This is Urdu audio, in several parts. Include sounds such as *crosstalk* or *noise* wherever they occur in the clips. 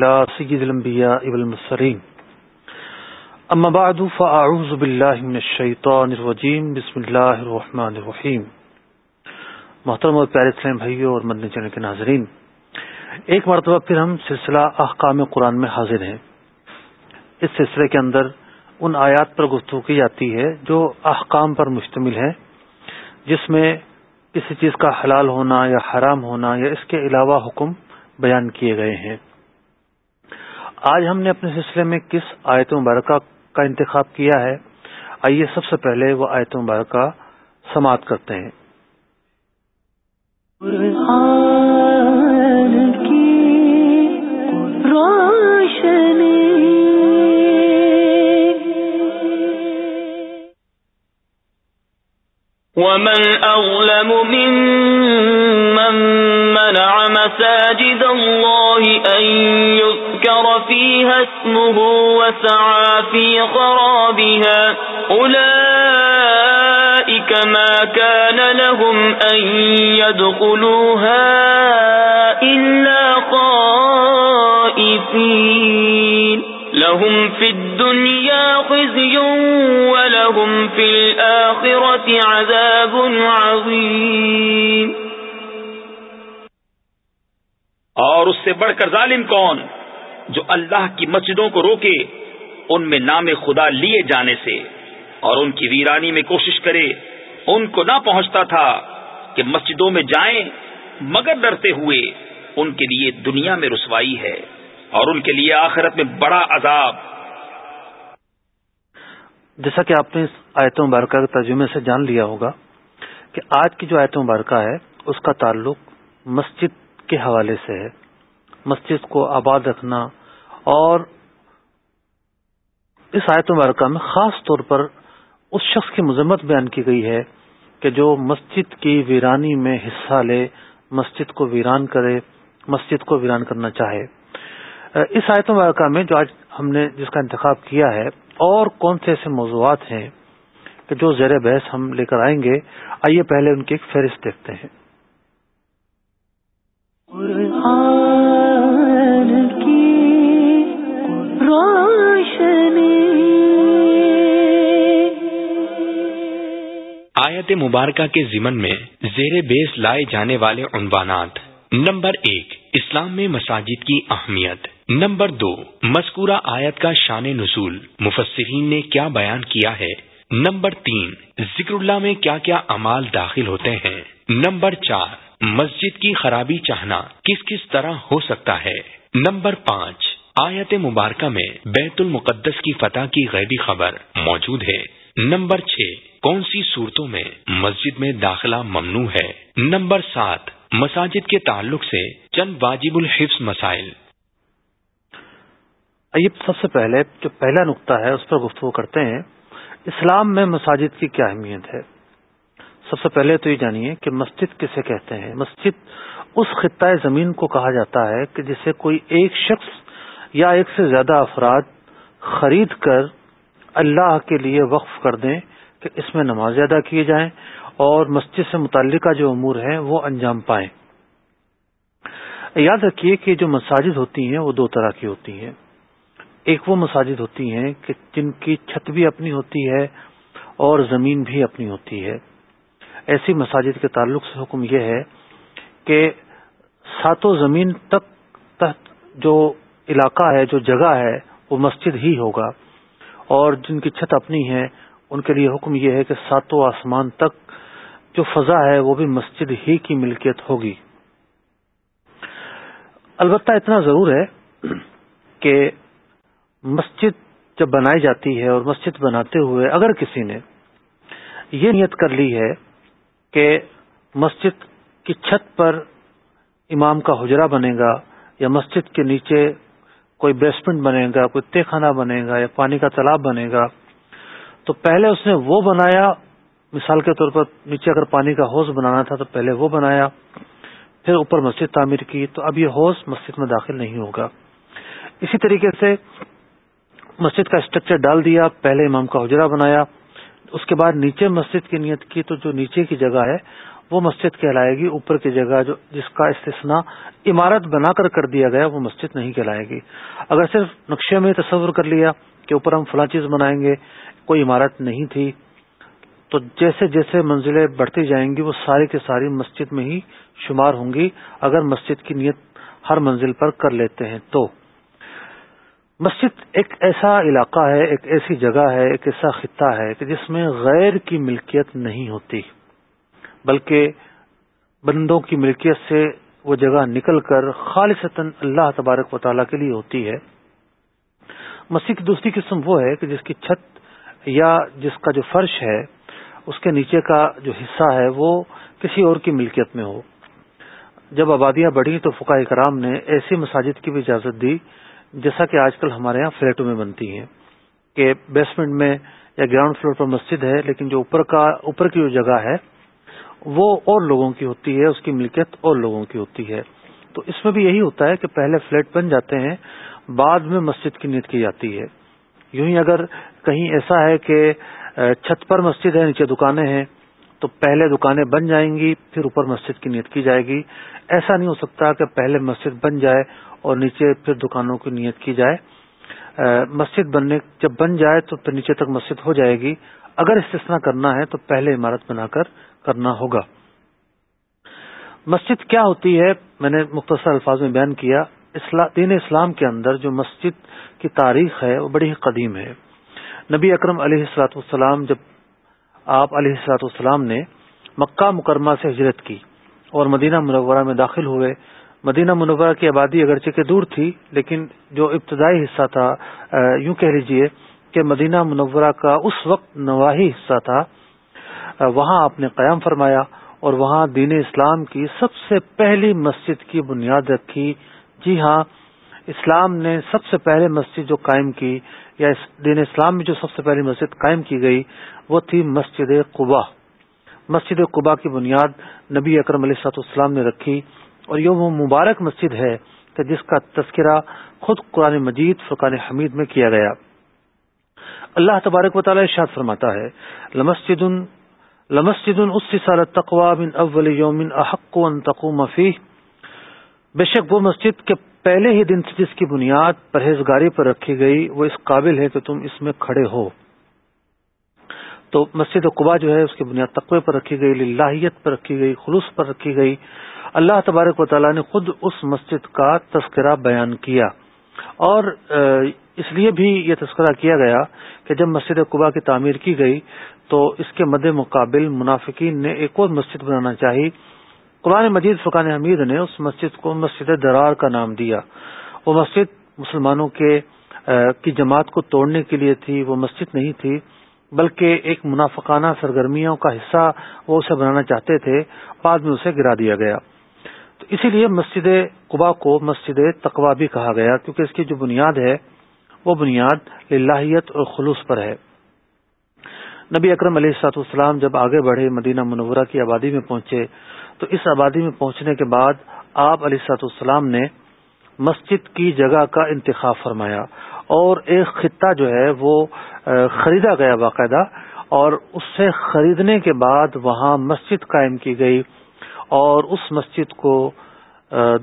لا سيد الانبياء والمرسلين. اما بعد فاعوذ بالله من الشيطان الرجيم. بسم الله الرحمن الرحيم. محترم اور پیارے اسلام بھائیوں اور مدنی چینل کے ناظرین، ایک مرتبہ پھر ہم سلسلہ احکام قرآن میں حاضر ہیں۔ اس سلسلے کے اندر ان آیات پر گفتگو کی جاتی ہے جو احکام پر مشتمل ہے جس میں کسی چیز کا حلال ہونا یا حرام ہونا یا اس کے علاوہ حکم بیان کیے گئے ہیں۔ آج ہم نے اپنے سلسلے میں کس آیت مبارکہ کا انتخاب کیا ہے؟ آئیے سب سے پہلے وہ آیت مبارکہ سماعت کرتے ہیں۔ ومن أظلم ممن منع مساجد الله أن يذكر فيها اسمه وسعى في خرابها. أولئك ما كان لهم أن يدخلوها إلا خائفين. لهم في الدنيا خزي ولهم في الآخرة عذاب عظيم. اور اس سے بڑھ کر ظالم کون؟ جو اللہ کی مسجدوں کو روکے، ان میں نام خدا لیے جانے سے۔ اور ان کی ویرانی میں کوشش کرے، ان کو نہ پہنچتا تھا کہ مسجدوں میں جائیں، مگر ڈرتے ہوئے ان کے لیے دنیا میں رسوائی ہے۔ اور ان کے لیے آخرت میں بڑا عذاب۔ جیسا کہ آپ نے اس آیت مبارکہ کے ترجمے سے جان لیا ہوگا کہ آج کی جو آیت مبارکہ ہے، اس کا تعلق مسجد کے حوالے سے ہے۔ مسجد کو آباد رکھنا اور اس آیت مبارکہ میں خاص طور پر اس شخص کی مذمت بیان کی گئی ہے کہ جو مسجد کی ویرانی میں حصہ لے، مسجد کو ویران کرے، مسجد کو ویران کرنا چاہے۔ اس آیت مبارکہ میں جو آج ہم نے جس کا انتخاب کیا ہے، اور کون سے ایسے موضوعات ہیں کہ جو زیر بحث ہم لے کر آئیں گے، آئیے پہلے ان کی ایک فہرست دیکھتے ہیں۔ آیت مبارکہ کے ضمن میں زیر بیس لائے جانے والے عنوانات۔ نمبر ایک، اسلام میں مساجد کی اہمیت۔ نمبر دو، مذکورہ آیت کا شان نزول۔ مفسرین نے کیا بیان کیا ہے؟ نمبر تین، ذکر اللہ میں کیا کیا امال داخل ہوتے ہیں؟ نمبر چار، مسجد کی خرابی چاہنا کس کس طرح ہو سکتا ہے؟ نمبر پانچ آیت مبارکہ میں بیت المقدس کی فتح کی غیبی خبر موجود ہے۔ نمبر چھ، کون سی صورتوں میں مسجد میں داخلہ ممنوع ہے؟ نمبر سات، مساجد کے تعلق سے چند واجب الحفظ مسائل۔ سب سے پہلے جو پہلا نقطہ ہے، اس پر گفتگو کرتے ہیں۔ اسلام میں مساجد کی کیا اہمیت ہے؟ سب سے پہلے تو یہ جانیے کہ مسجد کسے کہتے ہیں؟ مسجد اس خطۂ زمین کو کہا جاتا ہے کہ جسے کوئی ایک شخص یا ایک سے زیادہ افراد خرید کر اللہ کے لیے وقف کر دیں کہ اس میں نماز ادا کیے جائیں اور مسجد سے متعلقہ جو امور ہیں وہ انجام پائیں۔ یاد رکھیے کہ جو مساجد ہوتی ہیں وہ دو طرح کی ہوتی ہیں۔ ایک وہ مساجد ہوتی ہیں کہ جن کی چھت بھی اپنی ہوتی ہے اور زمین بھی اپنی ہوتی ہے۔ ایسی مساجد کے تعلق سے حکم یہ ہے کہ ساتوں زمین تک تحت جو علاقہ ہے، جو جگہ ہے، وہ مسجد ہی ہوگا۔ اور جن کی چھت اپنی ہے ان کے لیے حکم یہ ہے کہ ساتوں آسمان تک جو فضا ہے، وہ بھی مسجد ہی کی ملکیت ہوگی۔ البتہ اتنا ضرور ہے کہ مسجد جب بنائی جاتی ہے اور مسجد بناتے ہوئے اگر کسی نے یہ نیت کر لی ہے کہ مسجد کی چھت پر امام کا حجرا بنے گا یا مسجد کے نیچے کوئی بیسمنٹ بنے گا، کوئی تے خانہ بنے گا یا پانی کا تالاب بنے گا۔ تو پہلے اس نے وہ بنایا، مثال کے طور پر نیچے اگر پانی کا حوض بنانا تھا تو پہلے وہ بنایا، پھر اوپر مسجد تعمیر کی، تو اب یہ حوض مسجد میں داخل نہیں ہوگا۔ اسی طریقے سے مسجد کا اسٹرکچر ڈال دیا، پہلے امام کا حجرا بنایا۔ اس کے بعد نیچے مسجد کی نیت کی، تو جو نیچے کی جگہ ہے وہ مسجد کہلائے گی، اوپر کی جگہ جو جس کا استثنا عمارت بنا کر کر دیا گیا، وہ مسجد نہیں کہلائے گی۔ اگر صرف نقشے میں تصور کر لیا کہ اوپر ہم فلاں چیز بنائیں گے، کوئی عمارت نہیں تھی، تو جیسے جیسے منزلیں بڑھتی جائیں گی، وہ ساری کی ساری مسجد میں ہی شمار ہوں گی۔ اگر مسجد کی نیت ہر منزل پر کر لیتے ہیں تو۔ مسجد ایک ایسا علاقہ ہے، ایک ایسی جگہ ہے، ایک ایسا خطہ ہے کہ جس میں غیر کی ملکیت نہیں ہوتی۔ بلکہ بندوں کی ملکیت سے وہ جگہ نکل کر خالصتا اللہ تبارک و تعالیٰ کے لیے ہوتی ہے۔ مسجد کی دوسری قسم وہ ہے کہ جس کی چھت یا جس کا جو فرش ہے، اس کے نیچے کا جو حصہ ہے، وہ کسی اور کی ملکیت میں ہو۔ جب آبادیاں بڑھی تو فقہ کرام نے ایسی مساجد کی بھی اجازت دی، جیسا کہ آج کل ہمارے یہاں فلیٹوں میں بنتی ہیں، کہ بیسمنٹ میں یا گراؤنڈ فلور پر مسجد ہے، لیکن جو اوپر کا، اوپر کی جو جگہ ہے وہ اور لوگوں کی ہوتی ہے، اس کی ملکیت اور لوگوں کی ہوتی ہے۔ تو اس میں بھی یہی ہوتا ہے کہ پہلے فلیٹ بن جاتے ہیں، بعد میں مسجد کی نیت کی جاتی ہے۔ یوں ہی اگر کہیں ایسا ہے کہ چھت پر مسجد ہے، نیچے دکانیں ہیں، تو پہلے دکانیں بن جائیں گی، پھر اوپر مسجد کی نیت کی جائے گی۔ ایسا نہیں ہو سکتا کہ پہلے مسجد بن جائے اور نیچے پھر دکانوں کی نیت کی جائے۔ مسجد بننے، جب بن جائے تو پھر نیچے تک مسجد ہو جائے گی۔ اگر استثنا کرنا ہے تو پہلے عمارت بنا کر کرنا ہوگا۔ مسجد کیا ہوتی ہے؟ میں نے مختصر الفاظ میں بیان کیا۔ دین اسلام کے اندر جو مسجد کی تاریخ ہے، وہ بڑی ہی قدیم ہے۔ نبی اکرم علیہ السلاط والسلام، جب آپ علیہ السلاط والسلام نے مکہ مکرمہ سے ہجرت کی اور مدینہ منورہ میں داخل ہوئے، مدینہ منورہ کی آبادی اگرچہ کے دور تھی، لیکن جو ابتدائی حصہ تھا یوں کہہ لیجیے کہ مدینہ منورہ کا اس وقت نواحی حصہ تھا وہاں آپ نے قیام فرمایا اور وہاں دین اسلام کی سب سے پہلی مسجد کی بنیاد رکھی۔ جی ہاں اسلام نے سب سے پہلے مسجد جو قائم کی، یا دین اسلام میں جو سب سے پہلی مسجد قائم کی گئی، وہ تھی مسجد قبا مسجد قبا کی بنیاد نبی اکرم علیہ سات اسلام نے رکھی اور یہ وہ مبارک مسجد ہے کہ جس کا تذکرہ خود قرآن مجید، فرقان حمید میں کیا گیا۔ اللہ تبارک و تعالی ارشاد فرماتا ہے لمسجد لمسجد اس سال تقوا من اول یوم احق ان تقوم فیہ بے شک وہ مسجد کے پہلے ہی دن سے جس کی بنیاد پرہیزگاری پر رکھی گئی، وہ اس قابل ہے کہ تم اس میں کھڑے ہو۔ تو مسجد قبا جو ہے، اس کی بنیاد تقوی پر رکھی گئی لاہیت پر رکھی گئی، خلوص پر رکھی گئی۔ اللہ تبارک و تعالیٰ نے خود اس مسجد کا تذکرہ بیان کیا۔ اور اس لیے بھی یہ تذکرہ کیا گیا کہ جب مسجد قبا کی تعمیر کی گئی تو اس کے مد مقابل منافقین نے ایک اور مسجد بنانا چاہی۔ قرآن مجید فقان حمید نے اس مسجد کو مسجد درار کا نام دیا۔ وہ مسجد مسلمانوں کے کی جماعت کو توڑنے کے لیے تھی، وہ مسجد نہیں تھی، بلکہ ایک منافقانہ سرگرمیوں کا حصہ وہ اسے بنانا چاہتے تھے، بعد میں اسے گرا دیا گیا۔ تو اسی لیے مسجد قبا کو مسجد تقوا بھی کہا گیا، کیونکہ اس کی جو بنیاد ہے، وہ بنیاد لاہیت اور خلوص پر ہے۔ نبی اکرم علیہ سات السلام جب آگے بڑھے مدینہ منورہ کی آبادی میں پہنچے، تو اس آبادی میں پہنچنے کے بعد آپ علی سات السلام نے مسجد کی جگہ کا انتخاب فرمایا اور ایک خطہ جو ہے وہ خریدا گیا باقاعدہ اور اس سے خریدنے کے بعد وہاں مسجد قائم کی گئی اور اس مسجد کو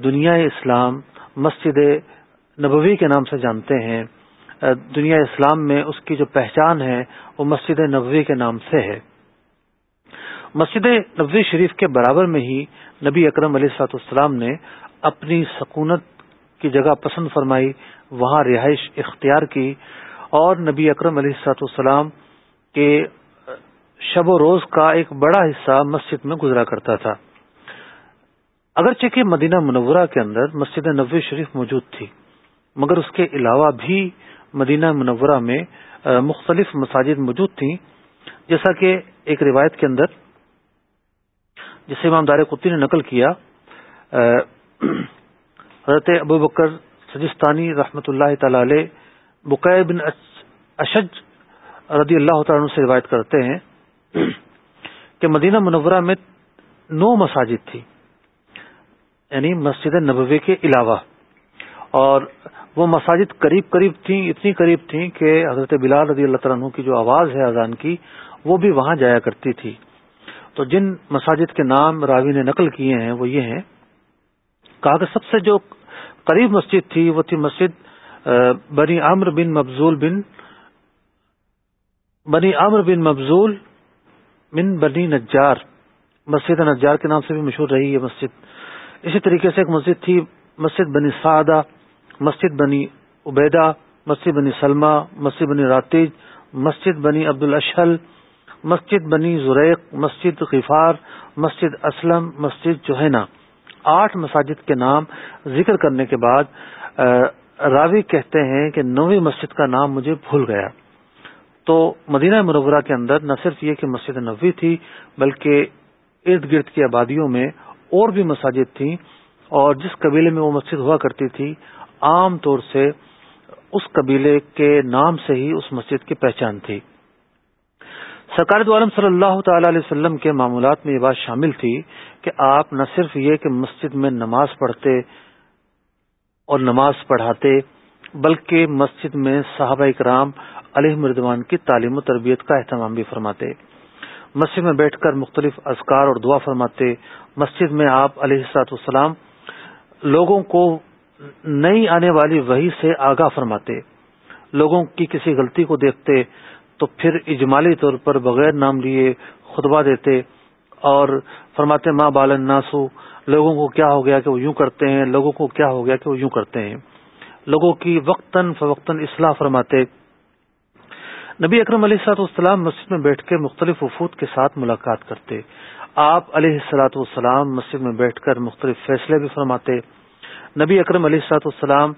دنیا اسلام مسجد نبوی کے نام سے جانتے ہیں۔ دنیا اسلام میں اس کی جو پہچان ہے، وہ مسجد نبوی کے نام سے ہے۔ مسجد نبوی شریف کے برابر میں ہی نبی اکرم علیہ سات السلام نے اپنی سکونت کی جگہ پسند فرمائی، وہاں رہائش اختیار کی اور نبی اکرم علیہ سات السلام کے شب و روز کا ایک بڑا حصہ مسجد میں گزرا کرتا تھا۔ اگرچہ کہ مدینہ منورہ کے اندر مسجد نبوی شریف موجود تھی، مگر اس کے علاوہ بھی مدینہ منورہ میں مختلف مساجد موجود تھیں۔ جیسا کہ ایک روایت کے اندر، جسے امام دار قطی نے نقل کیا حضرت ابو بکر سجستانی رحمت اللہ تعالی علیہ بقیر بن اشج رضی اللہ تعالیٰ سے روایت کرتے ہیں کہ مدینہ منورہ میں نو مساجد تھی یعنی مسجد نبوی کے علاوہ۔ اور وہ مساجد قریب قریب تھیں، اتنی قریب تھیں کہ حضرت بلال رضی اللہ تعالیٰ کی جو آواز ہے اذان کی، وہ بھی وہاں جایا کرتی تھی۔ تو جن مساجد کے نام راوی نے نقل کیے ہیں، وہ یہ ہیں، کہا کہ سب سے جو قریب مسجد تھی، وہ تھی مسجد بنی عمر بن مبزول بن، بنی عمر بن مبزول بن بنی نجار۔ مسجد نجار کے نام سے بھی مشہور رہی ہے مسجد۔ اسی طریقے سے ایک مسجد تھی، مسجد بنی سعدہ۔ مسجد بنی عبیدہ، مسجد بنی سلمہ، مسجد بنی راتیج، مسجد بنی عبد الاشل مسجد بنی زریق، مسجد غفار، مسجد اسلم، مسجد جوہینا آٹھ مساجد کے نام ذکر کرنے کے بعد راوی کہتے ہیں کہ نویں مسجد کا نام مجھے بھول گیا۔ تو مدینہ منورہ کے اندر نہ صرف یہ کہ مسجد نبوی تھی، بلکہ ارد گرد کی آبادیوں میں اور بھی مساجد تھیں اور جس قبیلے میں وہ مسجد ہوا کرتی تھی عام طور سے اس قبیلے کے نام سے ہی اس مسجد کی پہچان تھی۔ سرکار عالم صلی اللہ تعالی علیہ وسلم کے معمولات میں یہ بات شامل تھی کہ آپ نہ صرف یہ کہ مسجد میں نماز پڑھتے اور نماز پڑھاتے، بلکہ مسجد میں صحابہ اکرام علیہ مردوان کی تعلیم و تربیت کا اہتمام بھی فرماتے۔ مسجد میں بیٹھ کر مختلف اذکار اور دعا فرماتے۔ مسجد میں آپ علیہ السلاط والسلام لوگوں کو نئی آنے والی وہی سے آگاہ فرماتے، لوگوں کی کسی غلطی کو دیکھتے تو پھر اجمالی طور پر بغیر نام لیے خطبہ دیتے اور فرماتے ماں بالن ناسو لوگوں کو کیا ہو گیا کہ وہ یوں کرتے ہیں، لوگوں کو کیا ہو گیا کہ وہ یوں کرتے ہیں۔ لوگوں کی وقتاً فوقتاً اصلاح فرماتے۔ نبی اکرم علیہ سلاط والسلام مسجد میں بیٹھ کے مختلف وفود کے ساتھ ملاقات کرتے۔ آپ علیہ السلاط والسلام مسجد میں بیٹھ کر مختلف فیصلے بھی فرماتے۔ نبی اکرم علیہ السلاط والسلام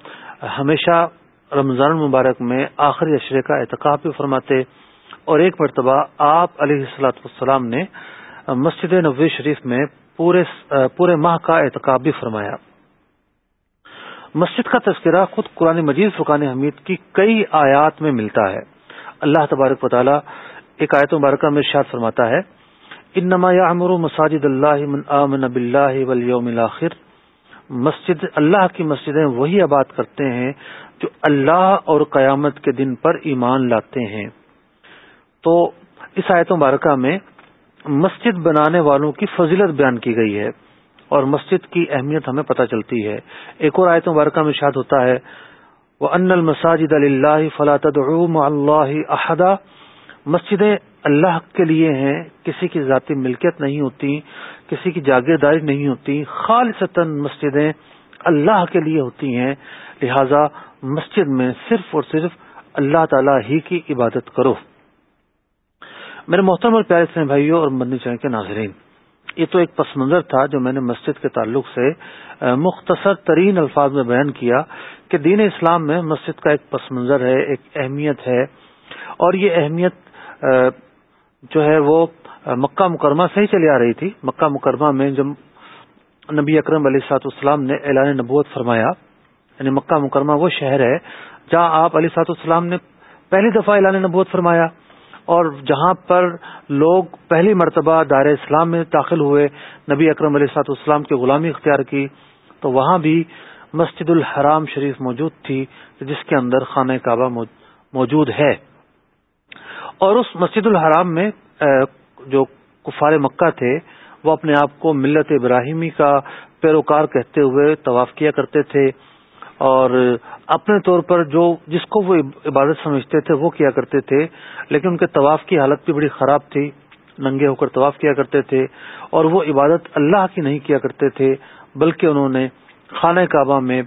ہمیشہ رمضان المبارک میں آخری اشرے کا اعتکاب بھی فرماتے اور ایک مرتبہ آپ علیہ السلاط والسلام نے مسجد نبوی شریف میں پورے پورے ماہ کا اعتکاب بھی فرمایا۔ مسجد کا تذکرہ خود قرآن مجید فقان حمید کی کئی آیات میں ملتا ہے۔ اللہ تبارک و ایک آیت مبارکہ میں ارشاد فرماتا ہے، انما یعمر مساجد اللہ من آمن باللہ والیوم الاخر۔ مسجد اللہ کی مسجدیں وہی آباد کرتے ہیں جو اللہ اور قیامت کے دن پر ایمان لاتے ہیں۔ تو اس آیت مبارکہ میں مسجد بنانے والوں کی فضیلت بیان کی گئی ہے اور مسجد کی اہمیت ہمیں پتہ چلتی ہے۔ ایک اور آیت مبارکہ میں شاد ہوتا ہے وہ ان المساجد اللہ فلاط اللہ احدہ مسجدیں اللہ کے لیے ہیں، کسی کی ذاتی ملکیت نہیں ہوتی، کسی کی جاگیرداری نہیں ہوتی، خالصتاً مسجدیں اللہ کے لیے ہوتی ہیں، لہذا مسجد میں صرف اور صرف اللہ تعالی ہی کی عبادت کرو۔ میرے محترم اور پیارے اسلام بھائیوں اور مدنی چین کے ناظرین، یہ تو ایک پس منظر تھا جو میں نے مسجد کے تعلق سے مختصر ترین الفاظ میں بیان کیا کہ دین اسلام میں مسجد کا ایک پس منظر ہے، ایک اہمیت ہے، اور یہ اہمیت جو ہے وہ مکہ مکرمہ سے ہی چلی آ رہی تھی۔ مکہ مکرمہ میں جب نبی اکرم علیہ سات اسلام نے اعلان نبوت فرمایا یعنی مکہ مکرمہ وہ شہر ہے جہاں آپ علی سات اسلام نے پہلی دفعہ اعلان نبوت فرمایا اور جہاں پر لوگ پہلی مرتبہ دائر اسلام میں داخل ہوئے، نبی اکرم علیہ سات اسلام کی غلامی اختیار کی، تو وہاں بھی مسجد الحرام شریف موجود تھی، جس کے اندر خانہ کعبہ موجود ہے۔ اور اس مسجد الحرام میں جو کفار مکہ تھے، وہ اپنے آپ کو ملت ابراہیمی کا پیروکار کہتے ہوئے طواف کیا کرتے تھے اور اپنے طور پر جو، جس کو وہ عبادت سمجھتے تھے، وہ کیا کرتے تھے۔ لیکن ان کے طواف کی حالت بھی بڑی خراب تھی، ننگے ہو کر طواف کیا کرتے تھے اور وہ عبادت اللہ کی نہیں کیا کرتے تھے، بلکہ انہوں نے خانہ کعبہ میں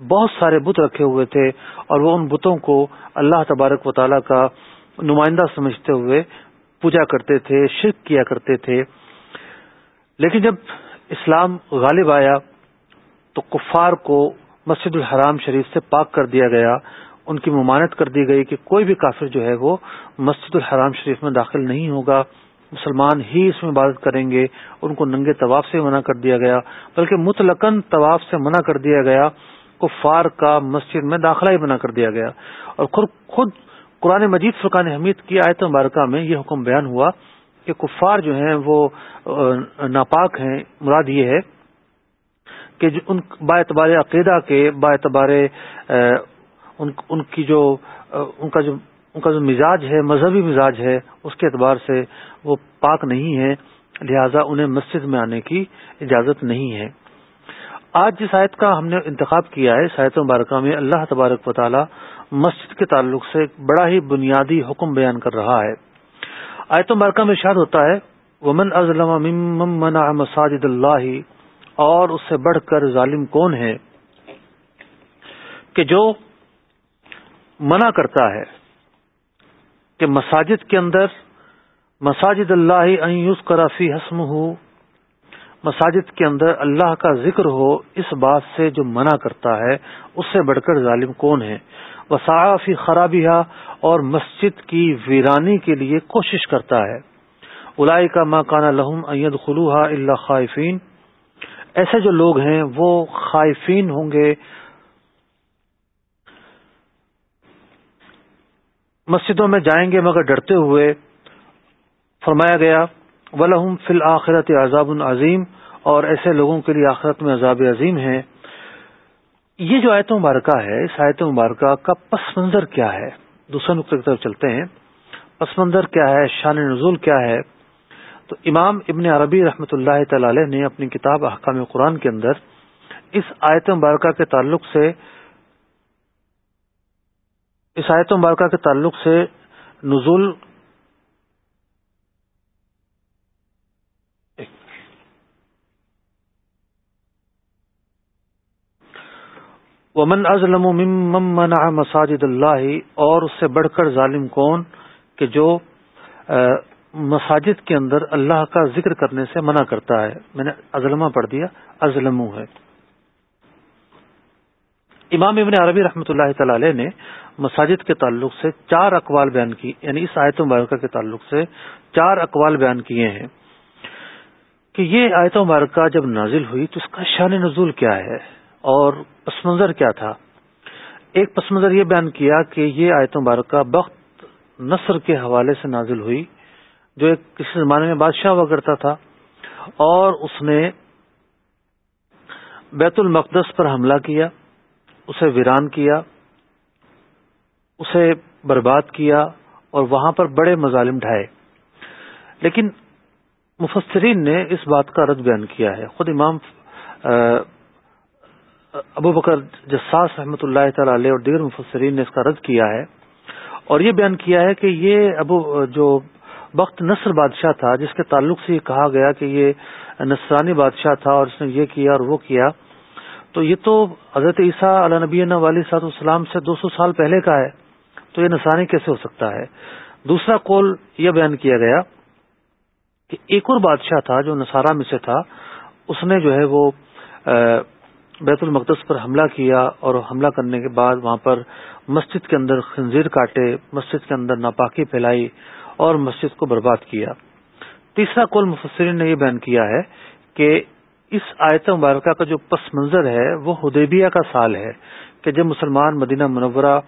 بہت سارے بت رکھے ہوئے تھے اور وہ ان بتوں کو اللہ تبارک و تعالیٰ کا نمائندہ سمجھتے ہوئے پوجا کرتے تھے، شرک کیا کرتے تھے۔ لیکن جب اسلام غالب آیا تو کفار کو مسجد الحرام شریف سے پاک کر دیا گیا۔ ان کی ممانت کر دی گئی کہ کوئی بھی کافر جو ہے وہ مسجد الحرام شریف میں داخل نہیں ہوگا۔ مسلمان ہی اس میں عبادت کریں گے۔ ان کو ننگے طواف سے منع کر دیا گیا، بلکہ متلقن طواف سے منع کر دیا گیا۔ کفار کا مسجد میں داخلہ ہی منع کر دیا گیا۔ اور خود قرآن مجید فرقان حمید کی آیت مبارکہ میں یہ حکم بیان ہوا کہ کفار جو ہیں وہ ناپاک ہیں۔ مراد یہ ہے کہ ان، با اعتبار عقیدہ کے، با اعتبار ان کی جو ان کا جو، ان کا جو مزاج ہے، مذہبی مزاج ہے، اس کے اعتبار سے وہ پاک نہیں ہے لہذا انہیں مسجد میں آنے کی اجازت نہیں ہے۔ آج جس آیت کا ہم نے انتخاب کیا ہے سایت مبارکہ میں اللہ تبارک و تعالی مسجد کے تعلق سے ایک بڑا ہی بنیادی حکم بیان کر رہا ہے۔ آیت مبارکہ میں اشار ہوتا ہے، ومن ازلم منع مساجد اللہ اور اس سے بڑھ کر ظالم کون ہے؟ کہ جو منع کرتا ہے کہ مساجد کے اندر مساجد اللہ کرافی حسم ہو مساجد کے اندر اللہ کا ذکر ہو، اس بات سے جو منع کرتا ہے، اس سے بڑھ کر ظالم کون ہے؟ وسافی خرابیہ اور مسجد کی ویرانی کے لیے کوشش کرتا ہے۔ الائی کا ماں کانا لہم اید خلوحا اللہ خائفین۔ ایسے جو لوگ ہیں وہ خائفین ہوں گے۔ مسجدوں میں جائیں گے مگر ڈرتے ہوئے فرمایا گیا ولہم فی الآخرت عذاب العظیم اور ایسے لوگوں کے لیے آخرت میں عذاب عظیم ہے۔ یہ جو آیت مبارکہ ہے، اس آیت مبارکہ کا پس منظر کیا ہے؟ دوسرے نقطے کی طرف چلتے ہیں۔ پس منظر کیا ہے؟ شان نزول کیا ہے؟ تو امام ابن عربی رحمۃ اللہ تعالی نے اپنی کتاب احکام قرآن کے اندر اس آیت مبارکہ کے تعلق سے، اس آیت مبارکہ کے تعلق سے نزول ومن ازلم ممن منع مساجد اللہ، اور اس سے بڑھ کر ظالم کون؟ کہ جو مساجد کے اندر اللہ کا ذکر کرنے سے منع کرتا ہے۔ میں نے ازلمہ پڑھ دیا ازلمو ہے۔ امام ابن عربی رحمۃ اللہ تعالی نے مساجد کے تعلق سے چار اقوال بیان کی یعنی اس آیت مبارکہ کے تعلق سے چار اقوال بیان کیے ہیں۔ کہ یہ آیت مبارکہ جب نازل ہوئی تو اس کا شان نزول کیا ہے؟ اور پس منظر کیا تھا؟ ایک پس منظر یہ بیان کیا کہ یہ آیت مبارکہ بخت نصر کے حوالے سے نازل ہوئی، جو ایک کسی زمانے میں بادشاہ ہوا کرتا تھا، اور اس نے بیت المقدس پر حملہ کیا، اسے ویران کیا، اسے برباد کیا، اور وہاں پر بڑے مظالم ڈھائے۔ لیکن مفسرین نے اس بات کا رد بیان کیا ہے۔ خود امام ابو بکر جساس رحمۃ اللہ تعالی علیہ اور دیگر مفسرین نے اس کا رد کیا ہے اور یہ بیان کیا ہے کہ یہ ابو جو وقت نصر بادشاہ تھا، جس کے تعلق سے یہ کہا گیا کہ یہ نصرانی بادشاہ تھا اور اس نے یہ کیا اور وہ کیا، تو یہ تو حضرت عیسیٰ علیہ نبی علیہ صاحب السلام سے دو سو سال پہلے کا ہے، تو یہ نسرانی کیسے ہو سکتا ہے؟ دوسرا قول یہ بیان کیا گیا کہ ایک اور بادشاہ تھا جو نصارہ میں سے تھا، اس نے جو ہے وہ بیت المقدس پر حملہ کیا اور حملہ کرنے کے بعد وہاں پر مسجد کے اندر خنزیر کاٹے، مسجد کے اندر ناپاکی پھیلائی اور مسجد کو برباد کیا۔ تیسرا کول مفسرین نے یہ بیان کیا ہے کہ اس آیت مبارکہ کا جو پس منظر ہے، وہ ہدیبیہ کا سال ہے کہ جب مسلمان مدینہ منورہ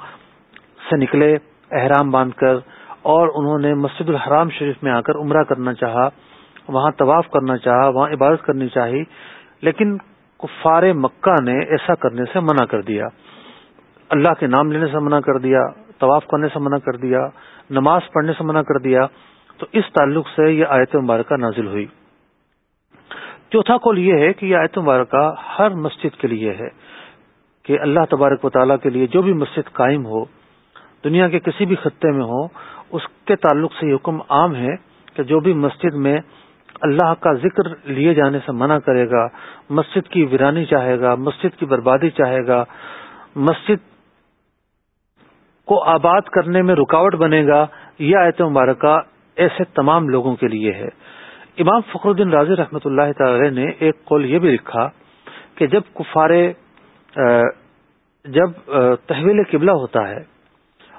سے نکلے، احرام باندھ کر اور انہوں نے مسجد الحرام شریف میں آ کر عمرہ کرنا چاہا، وہاں طواف کرنا چاہا، وہاں عبادت کرنی چاہی، لیکن کفار مکہ نے ایسا کرنے سے منع کر دیا۔ اللہ کے نام لینے سے منع کر دیا، طواف کرنے سے منع کر دیا، نماز پڑھنے سے منع کر دیا۔ تو اس تعلق سے یہ آیت مبارکہ نازل ہوئی۔ چوتھا کول یہ ہے کہ یہ آیت مبارکہ ہر مسجد کے لیے ہے، کہ اللہ تبارک و تعالیٰ کے لیے جو بھی مسجد قائم ہو، دنیا کے کسی بھی خطے میں ہو، اس کے تعلق سے یہ حکم عام ہے کہ جو بھی مسجد میں اللہ کا ذکر لیے جانے سے منع کرے گا، مسجد کی ویرانی چاہے گا، مسجد کی بربادی چاہے گا، مسجد کو آباد کرنے میں رکاوٹ بنے گا، یہ آیت مبارکہ ایسے تمام لوگوں کے لیے ہے۔ امام فخر الدین راضی رحمۃ اللہ تعالی نے ایک قول یہ بھی لکھا کہ جب کفارے جب تحویل قبلہ ہوتا ہے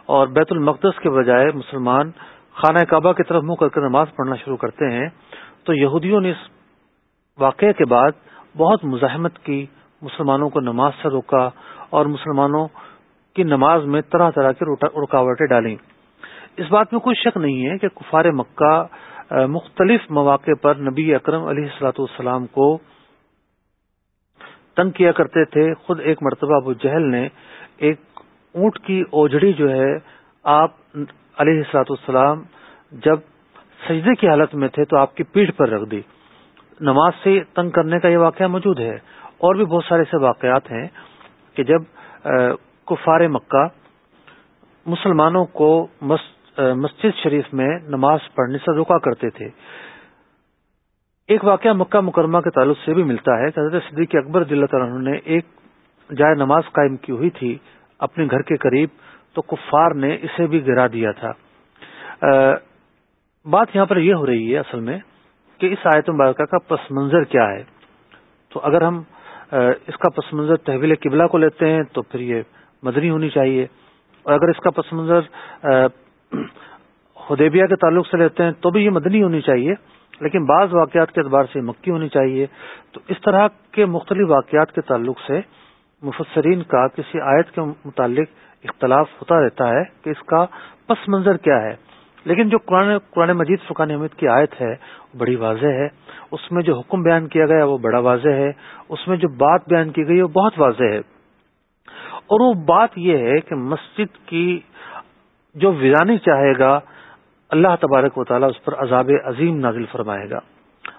اور بیت المقدس کے بجائے مسلمان خانہ کعبہ کی طرف منہ کر کے نماز پڑھنا شروع کرتے ہیں تو یہودیوں نے اس واقعے کے بعد بہت مزاحمت کی، مسلمانوں کو نماز سے روکا اور مسلمانوں کی نماز میں طرح طرح کی رکاوٹیں ڈالیں۔ اس بات میں کوئی شک نہیں ہے کہ کفار مکہ مختلف مواقع پر نبی اکرم علیہ السلاۃ والسلام کو تنگ کیا کرتے تھے۔ خود ایک مرتبہ ابو جہل نے ایک اونٹ کی اوجڑی جو ہے، آپ علیہ السلاط السلام جب سجدے کی حالت میں تھے تو آپ کی پیٹھ پر رکھ دی۔ نماز سے تنگ کرنے کا یہ واقعہ موجود ہے۔ اور بھی بہت سارے ایسے واقعات ہیں کہ جب کفار مکہ مسلمانوں کو مسجد شریف میں نماز پڑھنے سے روکا کرتے تھے۔ ایک واقعہ مکہ مکرمہ کے تعلق سے بھی ملتا ہے کہ حضرت صدیق اکبر دل تعالیٰ نے ایک جائے نماز قائم کی ہوئی تھی اپنے گھر کے قریب تو کفار نے اسے بھی گرا دیا تھا۔ بات یہاں پر یہ ہو رہی ہے اصل میں کہ اس آیت مبارکہ کا پس منظر کیا ہے۔ تو اگر ہم اس کا پس منظر تحویل قبلہ کو لیتے ہیں تو پھر یہ مدنی ہونی چاہیے۔ اور اگر اس کا پس منظر ہدیبیہ کے تعلق سے لیتے ہیں تو بھی یہ مدنی ہونی چاہیے۔ لیکن بعض واقعات کے اعتبار سے مکی ہونی چاہیے۔ تو اس طرح کے مختلف واقعات کے تعلق سے مفسرین کا کسی آیت کے متعلق اختلاف ہوتا رہتا ہے کہ اس کا پس منظر کیا ہے۔ لیکن جو قرآن قرآن مجید فقان احمد کی آیت ہے، وہ بڑی واضح ہے۔ اس میں جو حکم بیان کیا گیا، وہ بڑا واضح ہے۔ اس میں جو بات بیان کی گئی، وہ بہت واضح ہے۔ اور وہ بات یہ ہے کہ مسجد کی جو ویرانی چاہے گا، اللہ تبارک و تعالیٰ اس پر عذاب عظیم نازل فرمائے گا۔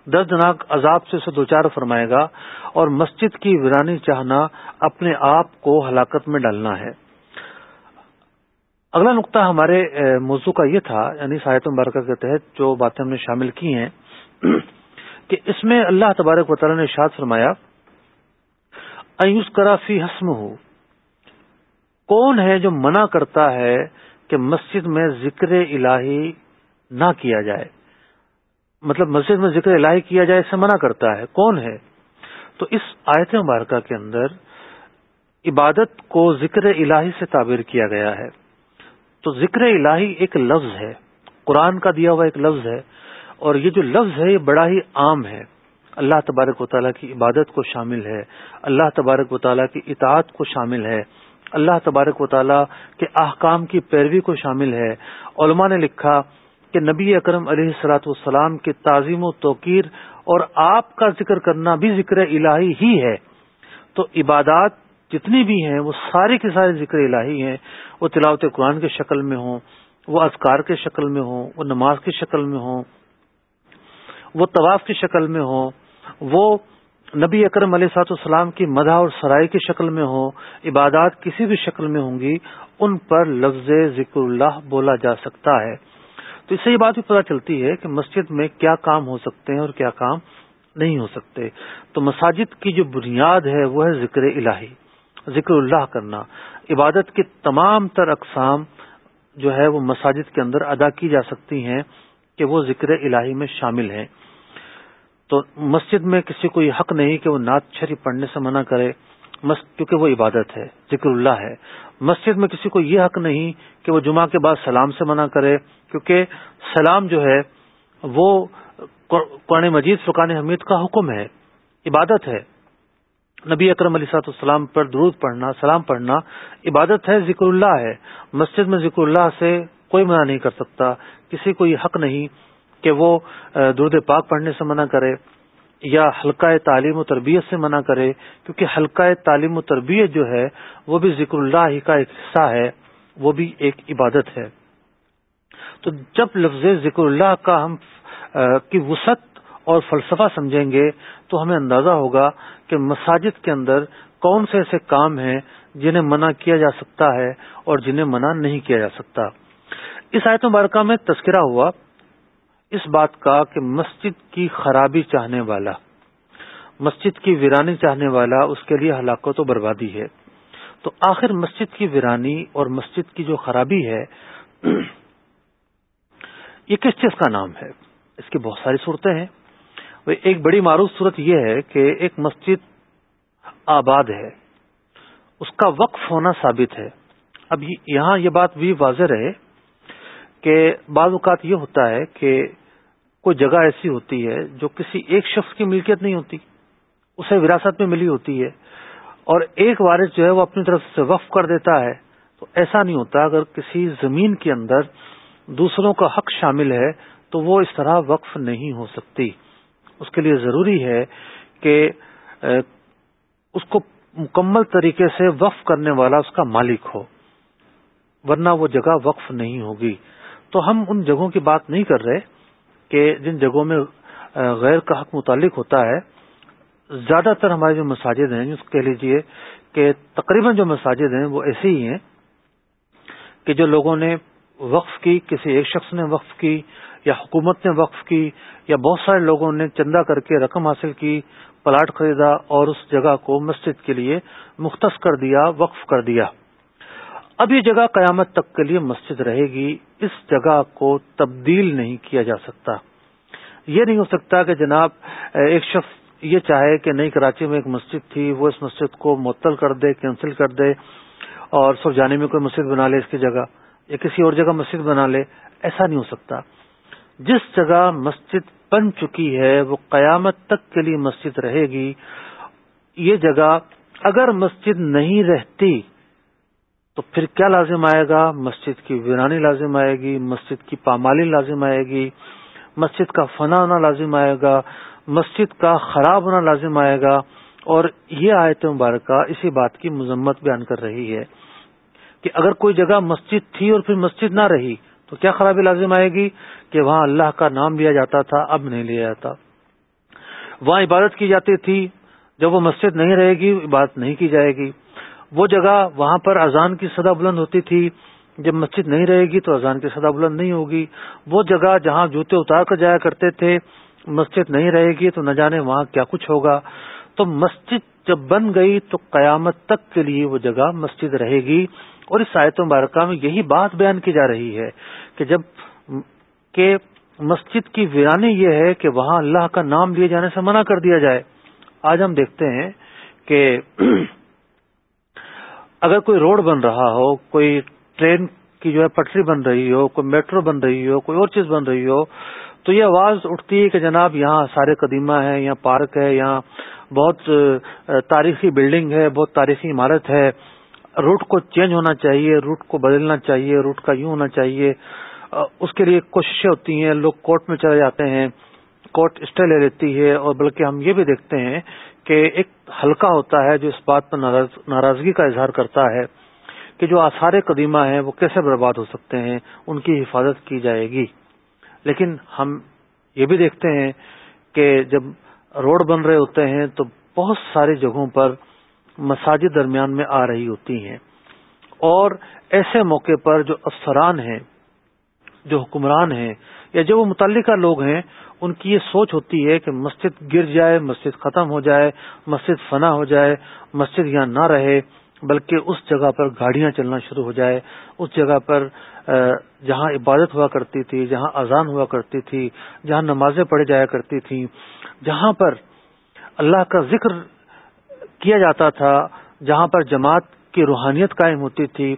دردناک عذاب سے اسے دوچار فرمائے گا۔ اور مسجد کی ویرانی چاہنا اپنے آپ کو ہلاکت میں ڈالنا ہے۔ اگلا نقطہ ہمارے موضوع کا یہ تھا یعنی ساحت مبارکہ کے تحت جو باتیں ہم نے شامل کی ہیں، *clears throat* کہ اس میں اللہ تبارک و تعالیٰ نے شاد فرمایا ایوس کرا فی حسم ہو کون ہے جو منع کرتا ہے کہ مسجد میں ذکر الہی نہ کیا جائے؟ مطلب مسجد میں ذکر الہی کیا جائے اسے منع کرتا ہے، کون ہے؟ تو اس آیت مبارکہ کے اندر عبادت کو ذکر الہی سے تعبیر کیا گیا ہے۔ تو ذکر الہی ایک لفظ ہے، قرآن کا دیا ہوا ایک لفظ ہے، اور یہ جو لفظ ہے، یہ بڑا ہی عام ہے۔ اللہ تبارک و تعالیٰ کی عبادت کو شامل ہے، اللہ تبارک و تعالیٰ کی اطاعت کو شامل ہے، اللہ تبارک و تعالیٰ کے احکام کی پیروی کو شامل ہے۔ علماء نے لکھا کہ نبی اکرم علیہ السلاۃ والسلام کی تعظیم و توقیر اور آپ کا ذکر کرنا بھی ذکر الہی ہی ہے۔ تو عبادات جتنی بھی ہیں، وہ سارے کے سارے ذکر الہی ہیں۔ وہ تلاوت قرآن کی شکل میں ہوں، وہ اذکار کی شکل میں ہوں، وہ نماز کی شکل میں ہوں، وہ طواف کی شکل میں ہوں، وہ نبی اکرم علیہ سات السلام کی مدح اور سرائی کی شکل میں ہوں، عبادات کسی بھی شکل میں ہوں گی، ان پر لفظ ذکر اللہ بولا جا سکتا ہے۔ تو اس سے یہ بات بھی پتہ چلتی ہے کہ مسجد میں کیا کام ہو سکتے ہیں اور کیا کام نہیں ہو سکتے۔ تو مساجد کی جو بنیاد ہے، وہ ہے ذکر الہی۔ ذکر اللہ کرنا، عبادت کی تمام تر اقسام جو ہے وہ مساجد کے اندر ادا کی جا سکتی ہیں کہ وہ ذکر الہی میں شامل ہیں۔ تو مسجد میں کسی کو یہ حق نہیں کہ وہ نعت چھری پڑھنے سے منع کرے کیونکہ وہ عبادت ہے، ذکر اللہ ہے۔ مسجد میں کسی کو یہ حق نہیں کہ وہ جمعہ کے بعد سلام سے منع کرے، کیونکہ سلام جو ہے وہ قرآن مجید فقان حمید کا حکم ہے، عبادت ہے۔ نبی اکرم علی سات السلام پر درود پڑھنا، سلام پڑھنا عبادت ہے، ذکر اللہ ہے۔ مسجد میں ذکر اللہ سے کوئی منع نہیں کر سکتا، کسی کو یہ حق نہیں کہ وہ درد پاک پڑھنے سے منع کرے یا حلقہ تعلیم و تربیت سے منع کرے، کیونکہ حلقہ تعلیم و تربیت جو ہے، وہ بھی ذکر اللہ ہی کا ایک حصہ ہے، وہ بھی ایک عبادت ہے۔ تو جب لفظ ذکر اللہ کا ہم کی وسعت اور فلسفہ سمجھیں گے تو ہمیں اندازہ ہوگا کہ مساجد کے اندر کون سے ایسے کام ہیں جنہیں منع کیا جا سکتا ہے اور جنہیں منع نہیں کیا جا سکتا۔ اس آیت مبارکہ میں تذکرہ ہوا اس بات کا کہ مسجد کی خرابی چاہنے والا، مسجد کی ویرانی چاہنے والا اس کے لیے ہلاکت و بربادی ہے۔ تو آخر مسجد کی ویرانی اور مسجد کی جو خرابی ہے، یہ کس چیز کا نام ہے؟ اس کی بہت ساری صورتیں ہیں۔ ایک بڑی معروف صورت یہ ہے کہ ایک مسجد آباد ہے۔ اس کا وقف ہونا ثابت ہے۔ اب یہاں یہ بات بھی واضح رہے کہ بعض اوقات یہ ہوتا ہے کہ کوئی جگہ ایسی ہوتی ہے جو کسی ایک شخص کی ملکیت نہیں ہوتی، اسے وراثت میں ملی ہوتی ہے اور ایک وارث جو ہے وہ اپنی طرف سے وقف کر دیتا ہے۔ تو ایسا نہیں ہوتا، اگر کسی زمین کے اندر دوسروں کا حق شامل ہے تو وہ اس طرح وقف نہیں ہو سکتی۔ اس کے لیے ضروری ہے کہ اس کو مکمل طریقے سے وقف کرنے والا اس کا مالک ہو، ورنہ وہ جگہ وقف نہیں ہوگی۔ تو ہم ان جگہوں کی بات نہیں کر رہے کہ جن جگہوں میں غیر کا حق متعلق ہوتا ہے، زیادہ تر ہمارے جو مساجد ہیں کہہ لیجیے کہ تقریباً جو مساجد ہیں وہ ایسے ہی ہیں کہ جو لوگوں نے وقف کی، کسی ایک شخص نے وقف کی، یا حکومت نے وقف کی، یا بہت سارے لوگوں نے چندہ کر کے رقم حاصل کی، پلاٹ خریدا اور اس جگہ کو مسجد کے لیے مختص کر دیا، وقف کر دیا۔ اب یہ جگہ قیامت تک کے لیے مسجد رہے گی، اس جگہ کو تبدیل نہیں کیا جا سکتا۔ یہ نہیں ہو سکتا کہ جناب، ایک شخص یہ چاہے کہ نئی کراچی میں ایک مسجد تھی، وہ اس مسجد کو معطل کر دے، کینسل کر دے اور سب جانے میں کوئی مسجد بنا لے اس کی جگہ۔ یا کسی اور جگہ مسجد بنا لے، ایسا نہیں ہو سکتا۔ جس جگہ مسجد بن چکی ہے، وہ قیامت تک کے لیے مسجد رہے گی۔ یہ جگہ اگر مسجد نہیں رہتی، تو پھر کیا لازم آئے گا؟ مسجد کی ویرانی لازم آئے گی، مسجد کی پامالی لازم آئے گی، مسجد کا فنا ہونا لازم آئے گا، مسجد کا خراب ہونا لازم آئے گا۔ اور یہ آیت مبارکہ اسی بات کی مذمت بیان کر رہی ہے۔ کہ اگر کوئی جگہ مسجد تھی اور پھر مسجد نہ رہی، تو کیا خرابی لازم آئے گی؟ کہ وہاں اللہ کا نام لیا جاتا تھا، اب نہیں لیا جاتا۔ وہاں عبادت کی جاتی تھی، جب وہ مسجد نہیں رہے گی، عبادت نہیں کی جائے گی۔ وہ جگہ وہاں پر اذان کی صدا بلند ہوتی تھی، جب مسجد نہیں رہے گی تو اذان کی صدا بلند نہیں ہوگی۔ وہ جگہ جہاں جوتے اتار کر جایا کرتے تھے، مسجد نہیں رہے گی، تو نہ جانے وہاں کیا کچھ ہوگا۔ تو مسجد جب بن گئی، تو قیامت تک کے لیے وہ جگہ مسجد رہے گی۔ اور اس آیت مبارکہ میں یہی بات بیان کی جا رہی ہے کہ جبکہ مسجد کی ویرانی یہ ہے کہ وہاں اللہ کا نام لیے جانے سے منع کر دیا جائے۔ آج ہم دیکھتے ہیں کہ *clears throat* اگر کوئی روڈ بن رہا ہو، کوئی ٹرین کی جو ہے پٹری بن رہی ہو، کوئی میٹرو بن رہی ہو، کوئی اور چیز بن رہی ہو، تو یہ آواز اٹھتی ہے کہ جناب یہاں سارے قدیمہ ہے یہاں پارک ہے، یہاں بہت تاریخی بلڈنگ ہے، بہت تاریخی عمارت ہے۔ روٹ کو چینج ہونا چاہیے، روٹ کو بدلنا چاہیے، روٹ کا یوں ہونا چاہیے۔ اس کے لیے کوششیں ہوتی ہیں، لوگ کورٹ میں چلے جاتے ہیں، کورٹ اسٹے لے لیتی ہے اور بلکہ ہم یہ بھی دیکھتے ہیں کہ ایک حلقہ ہوتا ہے جو اس بات پر ناراضگی کا اظہار کرتا ہے کہ جو آثار قدیمہ ہیں وہ کیسے برباد ہو سکتے ہیں، ان کی حفاظت کی جائے گی۔ لیکن ہم یہ بھی دیکھتے ہیں کہ جب روڈ بن رہے ہوتے ہیں تو بہت ساری جگہوں پر مساجد درمیان میں آ رہی ہوتی ہیں اور ایسے موقع پر جو افسران ہیں، جو حکمران ہیں، یا جو وہ متعلقہ لوگ ہیں، ان کی یہ سوچ ہوتی ہے کہ مسجد گر جائے، مسجد ختم ہو جائے، مسجد فنا ہو جائے، مسجد یہاں نہ رہے، بلکہ اس جگہ پر گاڑیاں چلنا شروع ہو جائے، اس جگہ پر جہاں عبادت ہوا کرتی تھی، جہاں اذان ہوا کرتی تھی، جہاں نمازیں پڑھی جایا کرتی تھیں، جہاں پر اللہ کا ذکر کیا جاتا تھا، جہاں پر جماعت کی روحانیت قائم ہوتی تھی،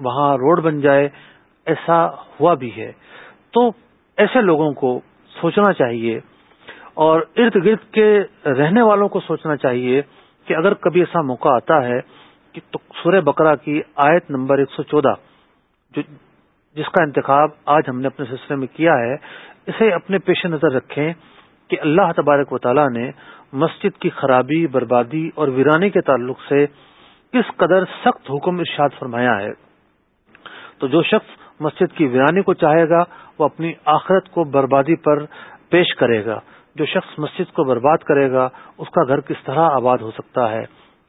وہاں روڈ بن جائے، ایسا ہوا بھی ہے۔ تو ایسے لوگوں کو سوچنا چاہیے اور ارد گرد کے رہنے والوں کو سوچنا چاہیے کہ اگر کبھی ایسا موقع آتا ہے کہ تو سورہ بکرا کی آیت نمبر ایک سو چودہ جس کا انتخاب آج ہم نے اپنے سلسلے میں کیا ہے، اسے اپنے پیش نظر رکھیں کہ اللہ تبارک و تعالیٰ نے مسجد کی خرابی، بربادی اور ویرانی کے تعلق سے کس قدر سخت حکم ارشاد فرمایا ہے۔ تو جو شخص مسجد کی ویرانی کو چاہے گا، وہ اپنی آخرت کو بربادی پر پیش کرے گا۔ جو شخص مسجد کو برباد کرے گا، اس کا گھر کس طرح آباد ہو سکتا ہے؟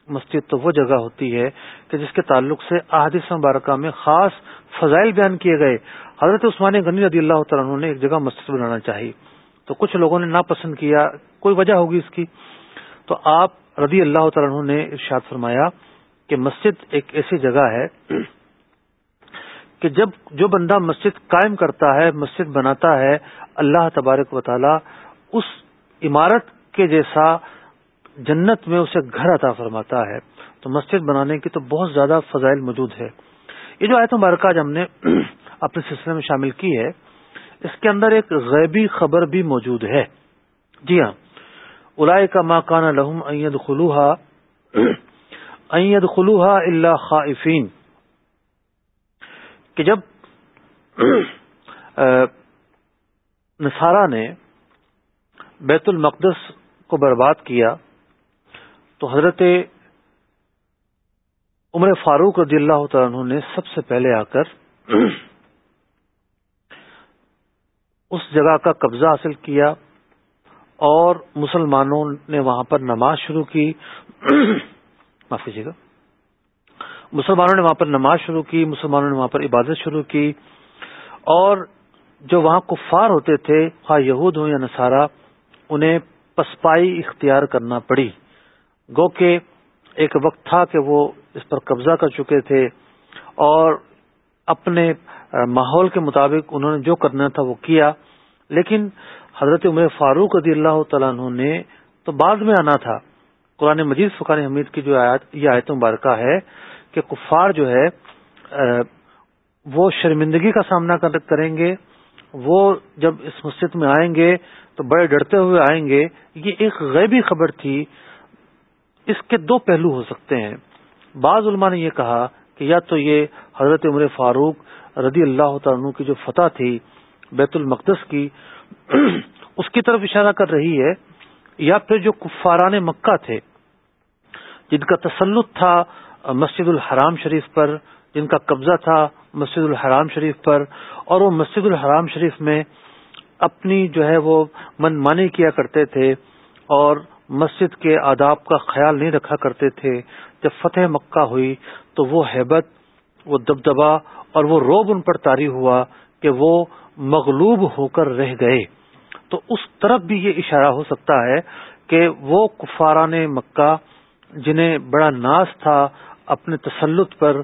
مسجد تو وہ جگہ ہوتی ہے کہ جس کے تعلق سے احادیث مبارکہ میں خاص فضائل بیان کیے گئے۔ حضرت عثمان غنی رضی اللہ تعالیٰ نے ایک جگہ مسجد بنانا چاہی۔ تو کچھ لوگوں نے ناپسند کیا، کوئی وجہ ہوگی اس کی۔ تو آپ رضی اللہ تعالیٰ نے ارشاد فرمایا کہ مسجد ایک ایسی جگہ ہے کہ جب جو بندہ مسجد قائم کرتا ہے، مسجد بناتا ہے، اللہ تبارک و تعالی اس عمارت کے جیسا جنت میں اسے گھر عطا فرماتا ہے۔ تو مسجد بنانے کی تو بہت زیادہ فضائل موجود ہے۔ یہ جو آیت مبارکہ آج ہم نے *clears throat* اپنے سلسلے میں شامل کی ہے اس کے اندر ایک غیبی خبر بھی موجود ہے۔ جی ہاں۔ الائے کا ماں کانا لہم اید خلوحا اید خلوحا اللہ خائفین۔ کہ جب نصارہ نے بیت المقدس کو برباد کیا، تو حضرت عمر فاروق رضی اللہ تعالیٰ نے سب سے پہلے آ کر اس جگہ کا قبضہ حاصل کیا اور مسلمانوں نے وہاں پر نماز شروع کی *clears throat* معاف کیجیے گا۔ مسلمانوں نے وہاں پر نماز شروع کی، مسلمانوں نے وہاں پر عبادت شروع کی اور جو وہاں کفار ہوتے تھے، خواہ یہود ہوں یا نصارہ، انہیں پسپائی اختیار کرنا پڑی۔ گو کہ ایک وقت تھا کہ وہ اس پر قبضہ کر چکے تھے اور اپنے ماحول کے مطابق انہوں نے جو کرنا تھا وہ کیا۔ لیکن حضرت عمر فاروق رضی اللہ تعالیٰ عنہ نے تو بعد میں آنا تھا۔ قرآن مجید فقان حمید کی جو آیت، یہ آیت مبارکہ ہے کہ کفار جو ہے وہ شرمندگی کا سامنا کریں گے۔ وہ جب اس مسجد میں آئیں گے تو بڑے ڈرتے ہوئے آئیں گے۔ یہ ایک غیبی خبر تھی۔ اس کے دو پہلو ہو سکتے ہیں۔ بعض علماء نے یہ کہا کہ یا تو یہ حضرت عمر فاروق رضی اللہ تعالیٰ کی جو فتح تھی، بیت المقدس کی، *clears throat* اس کی طرف اشارہ کر رہی ہے، یا پھر جو کفاران مکہ تھے، جن کا تسلط تھا مسجد الحرام شریف پر، جن کا قبضہ تھا مسجد الحرام شریف پر، اور وہ مسجد الحرام شریف میں اپنی جو ہے وہ من مانی کیا کرتے تھے، اور مسجد کے آداب کا خیال نہیں رکھا کرتے تھے۔ جب فتح مکہ ہوئی تو وہ ہیبت، وہ دبدبا اور وہ روب ان پر تاری ہوا کہ وہ مغلوب ہو کر رہ گئے۔ تو اس طرف بھی یہ اشارہ ہو سکتا ہے کہ وہ کفاران مکہ، جنہیں بڑا ناز تھا، اپنے تسلط پر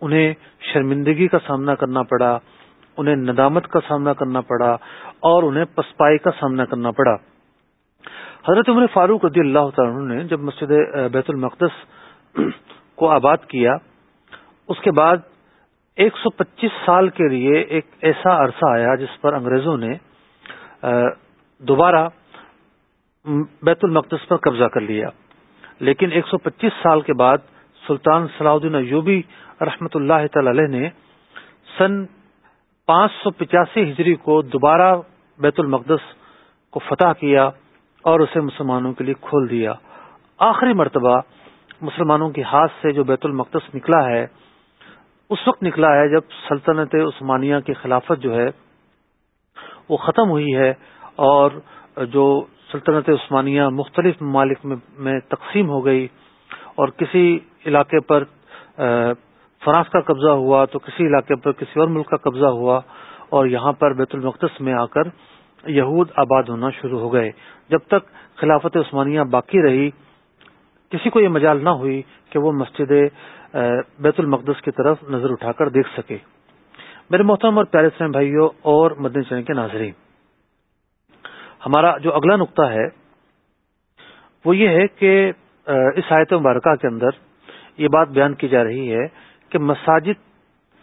انہیں شرمندگی کا سامنا کرنا پڑا، انہیں ندامت کا سامنا کرنا پڑا اور انہیں پسپائی کا سامنا کرنا پڑا۔ حضرت عمر فاروق رضی اللہ تعالیٰ نے جب مسجد بیت المقدس کو آباد کیا اس کے بعد ایک سو پچیس سال کے لیے ایک ایسا عرصہ آیا جس پر انگریزوں نے دوبارہ بیت المقدس پر قبضہ کر لیا۔ لیکن ایک سو پچیس سال کے بعد سلطان صلاح الدین ایوبی رحمت اللہ تعالی نے سن پانچ سو پچاسی ہجری کو دوبارہ بیت المقدس کو فتح کیا اور اسے مسلمانوں کے لیے کھول دیا۔ آخری مرتبہ مسلمانوں کے ہاتھ سے جو بیت المقدس نکلا ہے اس وقت نکلا ہے جب سلطنت عثمانیہ کی خلافت جو ہے وہ ختم ہوئی ہے اور جو سلطنت عثمانیہ مختلف ممالک میں تقسیم ہو گئی اور کسی علاقے پر فرانس کا قبضہ ہوا تو کسی علاقے پر کسی اور ملک کا قبضہ ہوا اور یہاں پر بیت المقدس میں آ کر یہود آباد ہونا شروع ہو گئے۔ جب تک خلافت عثمانیہ باقی رہی کسی کو یہ مجال نہ ہوئی کہ وہ مسجد بیت المقدس کی طرف نظر اٹھا کر دیکھ سکے۔ میرے محترم اور پیارے اسلام بھائیوں اور مدن چین کے ناظرین، ہمارا جو اگلا نقطہ ہے، وہ یہ ہے کہ اس آیت مبارکہ کے اندر یہ بات بیان کی جا رہی ہے کہ مساجد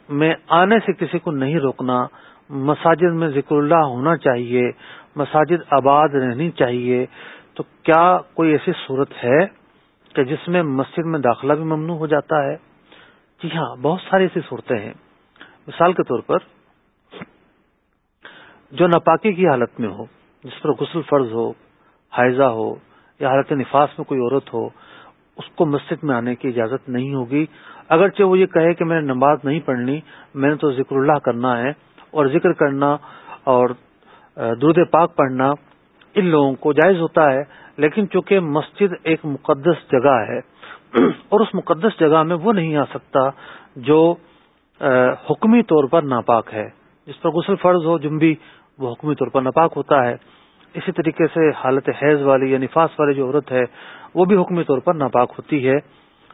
میں آنے سے کسی کو نہیں روکنا، مساجد میں ذکر اللہ ہونا چاہیے، مساجد آباد رہنی چاہیے، تو کیا کوئی ایسی صورت ہے کہ جس میں مسجد میں داخلہ بھی ممنوع ہو جاتا ہے۔ جی ہاں بہت ساری ایسی صورتیں ہیں۔ مثال کے طور پر، جو ناپاکی کی حالت میں ہو، جس پر غسل فرض ہو حائزہ ہو، یا حالت نفاس میں کوئی عورت ہو، اس کو مسجد میں آنے کی اجازت نہیں ہوگی۔ اگرچہ وہ یہ کہے کہ میں نے نماز نہیں پڑھنی، میں نے تو ذکر اللہ کرنا ہے، اور ذکر کرنا اور درود پاک پڑھنا ان لوگوں کو جائز ہوتا ہے۔ لیکن چونکہ مسجد ایک مقدس جگہ ہے *clears throat* اور اس مقدس جگہ میں وہ نہیں آ سکتا جو حکمی طور پر ناپاک ہے۔ جس پر غسل فرض ہو جنبی وہ حکمی طور پر ناپاک ہوتا ہے، اسی طریقے سے حالت حیض والی یا نفاس والی جو عورت ہے، وہ بھی حکمی طور پر ناپاک ہوتی ہے۔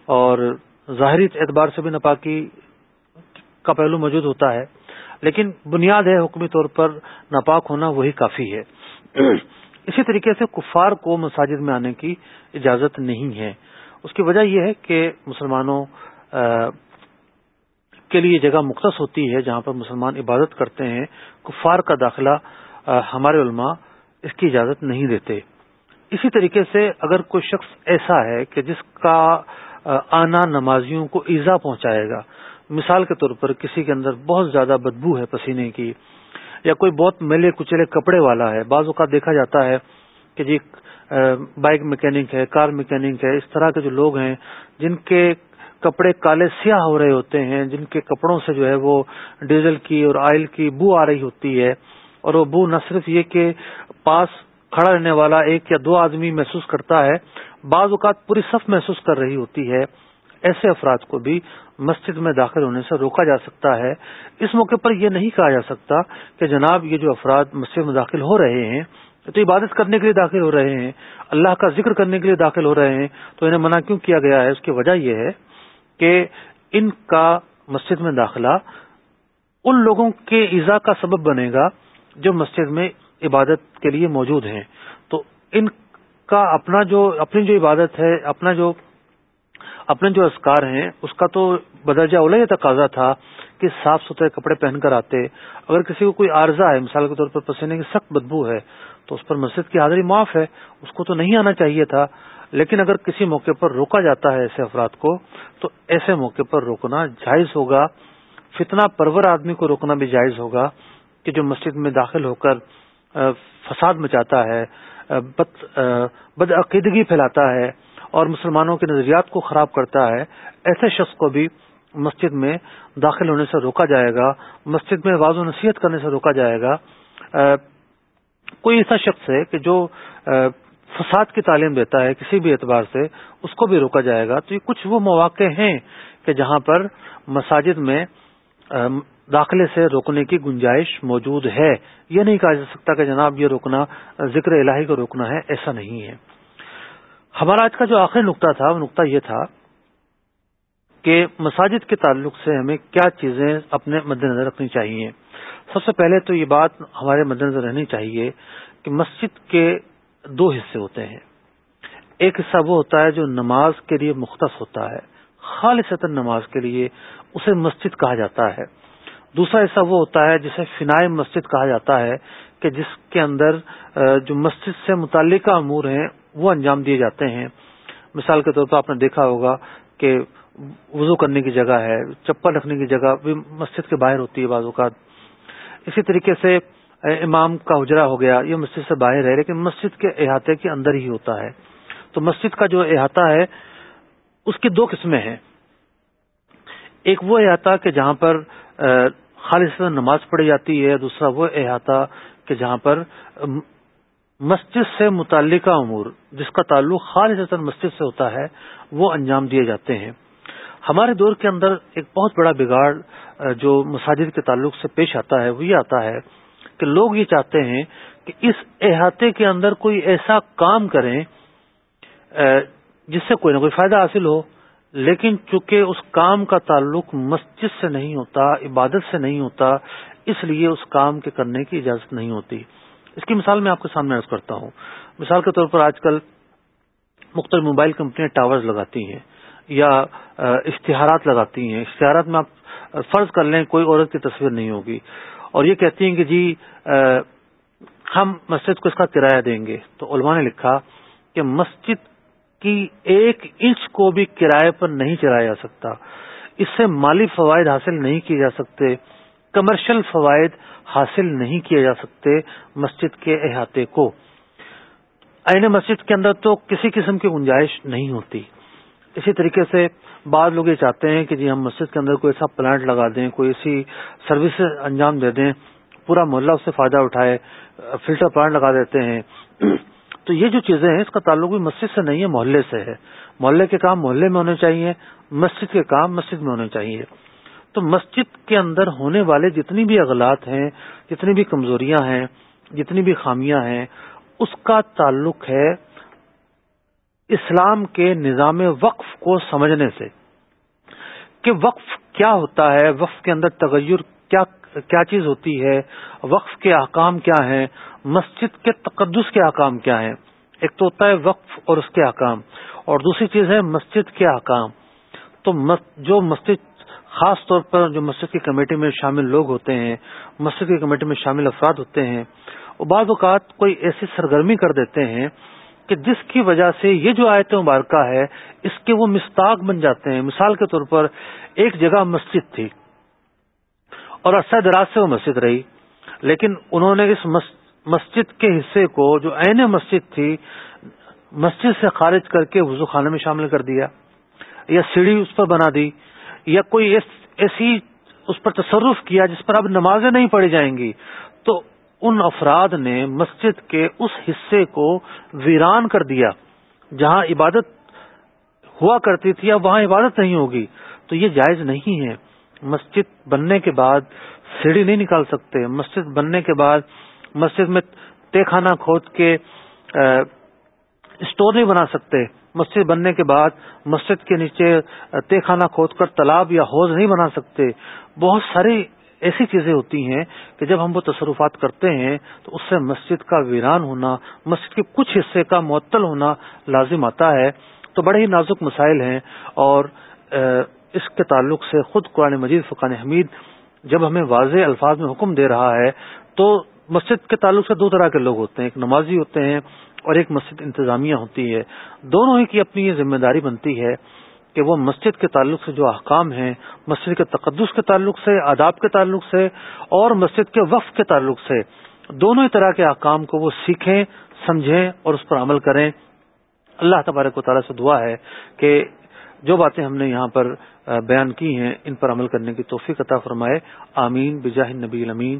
اور ظاہری اعتبار سے بھی ناپاکی کا پہلو موجود ہوتا ہے۔ لیکن بنیاد ہے حکمی طور پر ناپاک ہونا، وہی کافی ہے۔ *clears throat* اسی طریقے سے کفار کو مساجد میں آنے کی اجازت نہیں ہے۔ اس کی وجہ یہ ہے کہ مسلمانوں کے لیے جگہ مختص ہوتی ہے جہاں پر مسلمان عبادت کرتے ہیں، کفار کا داخلہ ہمارے علماء اس کی اجازت نہیں دیتے۔ اسی طریقے سے اگر کوئی شخص ایسا ہے کہ جس کا آنا نمازیوں کو ایزا پہنچائے گا، مثال کے طور پر کسی کے اندر بہت زیادہ بدبو ہے پسینے کی یا کوئی بہت میلے کچلے کپڑے والا ہے، بعض اوقات دیکھا جاتا ہے کہ جی بائک میکینک ہے، کار میکینک ہے، اس طرح کے جو لوگ ہیں، جن کے کپڑے کالے سیاہ ہو رہے ہوتے ہیں، جن کے کپڑوں سے جو ہے وہ ڈیزل کی اور آئل کی بو آ رہی ہوتی ہے۔ اور وہ بو نہ صرف یہ کہ پاس کھڑا رہنے والا ایک یا دو آدمی محسوس کرتا ہے، بعض اوقات پوری صف محسوس کر رہی ہوتی ہے۔ ایسے افراد کو بھی مسجد میں داخل ہونے سے روکا جا سکتا ہے۔ اس موقع پر یہ نہیں کہا جا سکتا کہ جناب یہ جو افراد مسجد میں داخل ہو رہے ہیں، تو عبادت کرنے کے لیے داخل ہو رہے ہیں، اللہ کا ذکر کرنے کے لیے داخل ہو رہے ہیں، تو انہیں منع کیوں کیا گیا ہے؟ اس کی وجہ یہ ہے کہ ان کا مسجد میں داخلہ ان لوگوں کے ایزا کا سبب بنے گا جو مسجد میں عبادت کے لیے موجود ہیں۔ تو ان کا اپنا جو، اپنی جو عبادت ہے، اپنا جو اپنے جو اسکار ہیں، اس کا تو بدرجہ اولا یہ تقاضا تھا کہ صاف ستھرے کپڑے پہن کر آتے۔ اگر کسی کو کوئی عارضہ ہے، مثال کے طور پر پسینے کی سخت بدبو ہے، تو اس پر مسجد کی حاضری معاف ہے، اس کو تو نہیں آنا چاہیے تھا۔ لیکن اگر کسی موقع پر روکا جاتا ہے ایسے افراد کو، تو ایسے موقع پر روکنا جائز ہوگا۔ فتنہ پرور آدمی کو روکنا بھی جائز ہوگا کہ جو مسجد میں داخل ہو کر فساد مچاتا ہے بدعقیدگی پھیلاتا ہے۔ اور مسلمانوں کے نظریات کو خراب کرتا ہے، ایسے شخص کو بھی مسجد میں داخل ہونے سے روکا جائے گا، مسجد میں واضح و نصیحت کرنے سے روکا جائے گا۔ کوئی ایسا شخص ہے کہ جو فساد کی تعلیم دیتا ہے کسی بھی اعتبار سے، اس کو بھی روکا جائے گا۔ تو یہ کچھ وہ مواقع ہیں کہ جہاں پر مساجد میں داخلے سے روکنے کی گنجائش موجود ہے۔ یہ نہیں کہا جا سکتا کہ جناب یہ روکنا، ذکر الہی کو روکنا ہے، ایسا نہیں ہے۔ ہمارا آج کا جو آخری نقطہ تھا، وہ نقطہ یہ تھا کہ مساجد کے تعلق سے ہمیں کیا چیزیں اپنے مد نظر رکھنی چاہیے۔ سب سے پہلے تو یہ بات ہمارے مد نظر رہنی چاہیے کہ مسجد کے دو حصے ہوتے ہیں۔ ایک حصہ وہ ہوتا ہے جو نماز کے لیے مختص ہوتا ہے خالص نماز کے لیے اسے مسجد کہا جاتا ہے۔ دوسرا حصہ وہ ہوتا ہے جسے فنائے مسجد کہا جاتا ہے کہ جس کے اندر جو مسجد سے متعلقہ امور ہیں وہ انجام دیے جاتے ہیں۔ مثال کے طور پر آپ نے دیکھا ہوگا کہ وضو کرنے کی جگہ ہے، چپل رکھنے کی جگہ بھی مسجد کے باہر ہوتی ہے بعض اوقات۔ اسی طریقے سے امام کا اجرا ہو گیا، یہ مسجد سے باہر ہے، لیکن مسجد کے احاطے کے اندر ہی ہوتا ہے۔ تو مسجد کا جو احاطہ ہے، اس کی دو قسمیں ہیں۔ ایک وہ احاطہ کہ جہاں پر خالص نماز پڑھی جاتی ہے، دوسرا وہ احاطہ کہ جہاں پر مسجد سے متعلقہ امور جس کا تعلق خالص مسجد سے ہوتا ہے، وہ انجام دیے جاتے ہیں۔ ہمارے دور کے اندر ایک بہت بڑا بگاڑ جو مساجد کے تعلق سے پیش آتا ہے، وہ یہ آتا ہے کہ لوگ یہ چاہتے ہیں کہ اس احاطے کے اندر کوئی ایسا کام کریں جس سے کوئی نہ کوئی فائدہ حاصل ہو۔ لیکن چونکہ اس کام کا تعلق مسجد سے نہیں ہوتا، عبادت سے نہیں ہوتا، اس لیے اس کام کے کرنے کی اجازت نہیں ہوتی۔ اس کی مثال میں آپ کے سامنے عرض کرتا ہوں۔ مثال کے طور پر آج کل مختلف موبائل کمپنیاں ٹاورز لگاتی ہیں یا اشتہارات لگاتی ہیں۔ اشتہارات میں آپ فرض کر لیں کوئی عورت کی تصویر نہیں ہوگی۔ اور یہ کہتی ہیں کہ جی ہم مسجد کو اس کا کرایہ دیں گے۔ تو علماء نے لکھا کہ مسجد کی ایک انچ کو بھی کرائے پر نہیں چلایا جا سکتا۔ اس سے مالی فوائد حاصل نہیں کیے جا سکتے۔ کمرشل فوائد حاصل نہیں کیے جا سکتے مسجد کے احاطے کو۔ این مسجد کے اندر تو کسی قسم کی گنجائش نہیں ہوتی۔ اسی طریقے سے بعض لوگ یہ چاہتے ہیں کہ جی ہم مسجد کے اندر کوئی ایسا پلانٹ لگا دیں، کوئی ایسی سروس انجام دے دیں، پورا محلہ اس سے فائدہ اٹھائے، فلٹر پلانٹ لگا دیتے ہیں۔ تو یہ جو چیزیں ہیں، اس کا تعلق بھی مسجد سے نہیں ہے، محلے سے ہے۔ محلے کے کام محلے میں ہونے چاہیے، مسجد کے کام مسجد میں ہونے چاہیے۔ تو مسجد کے اندر ہونے والے جتنی بھی اغلاط ہیں، جتنی بھی کمزوریاں ہیں، جتنی بھی خامیاں ہیں، اس کا تعلق ہے اسلام کے نظام وقف کو سمجھنے سے۔ کہ وقف کیا ہوتا ہے، وقف کے اندر تغیر کیا کیا چیز ہوتی ہے، وقف کے احکام کیا ہیں، مسجد کے تقدس کے احکام کیا ہیں۔ ایک تو ہوتا ہے وقف اور اس کے احکام۔ اور دوسری چیز ہے مسجد کے احکام۔ تو جو مسجد خاص طور پر جو مسجد کی کمیٹی میں شامل لوگ ہوتے ہیں، مسجد کی کمیٹی میں شامل افراد ہوتے ہیں، وہ بعض اوقات کوئی ایسی سرگرمی کر دیتے ہیں کہ جس کی وجہ سے یہ جو آیت مبارکہ ہے، اس کے وہ مستاق بن جاتے ہیں۔ مثال کے طور پر ایک جگہ مسجد تھی اور عرصہ دراز سے وہ مسجد رہی، لیکن انہوں نے اس مسجد کے حصے کو جو عین مسجد تھی، مسجد سے خارج کر کے وضو خانے میں شامل کر دیا یا سیڑھی اس پر بنا دی۔ یا کوئی ایسی اس پر تصرف کیا جس پر اب نمازیں نہیں پڑھی جائیں گی، تو ان افراد نے مسجد کے اس حصے کو ویران کر دیا، جہاں عبادت ہوا کرتی تھی، اب وہاں عبادت نہیں ہوگی۔ تو یہ جائز نہیں ہے۔ مسجد بننے کے بعد سیڑھی نہیں نکال سکتے۔ مسجد بننے کے بعد مسجد میں تے خانہ کھود کے اسٹور نہیں بنا سکتے۔ مسجد بننے کے بعد مسجد کے نیچے تے خانہ کھود کر تالاب یا حوض نہیں بنا سکتے۔ بہت ساری ایسی چیزیں ہوتی ہیں کہ جب ہم وہ تصرفات کرتے ہیں تو اس سے مسجد کا ویران ہونا، مسجد کے کچھ حصے کا معطل ہونا لازم آتا ہے۔ تو بڑے ہی نازک مسائل ہیں اور اس کے تعلق سے خود قرآن مجید فقان حمید جب ہمیں واضح الفاظ میں حکم دے رہا ہے تو مسجد کے تعلق سے دو طرح کے لوگ ہوتے ہیں، ایک نمازی ہوتے ہیں اور ایک مسجد انتظامیہ ہوتی ہے۔ دونوں ہی کی اپنی یہ ذمہ داری بنتی ہے کہ وہ مسجد کے تعلق سے جو احکام ہیں، مسجد کے تقدس کے تعلق سے، آداب کے تعلق سے اور مسجد کے وقف کے تعلق سے دونوں ہی طرح کے احکام کو وہ سیکھیں، سمجھیں اور اس پر عمل کریں۔ اللہ تبارک و تعالیٰ سے دعا ہے کہ جو باتیں ہم نے یہاں پر بیان کی ہیں، ان پر عمل کرنے کی توفیق عطا فرمائے۔ آمین۔ بجاہ نبی امین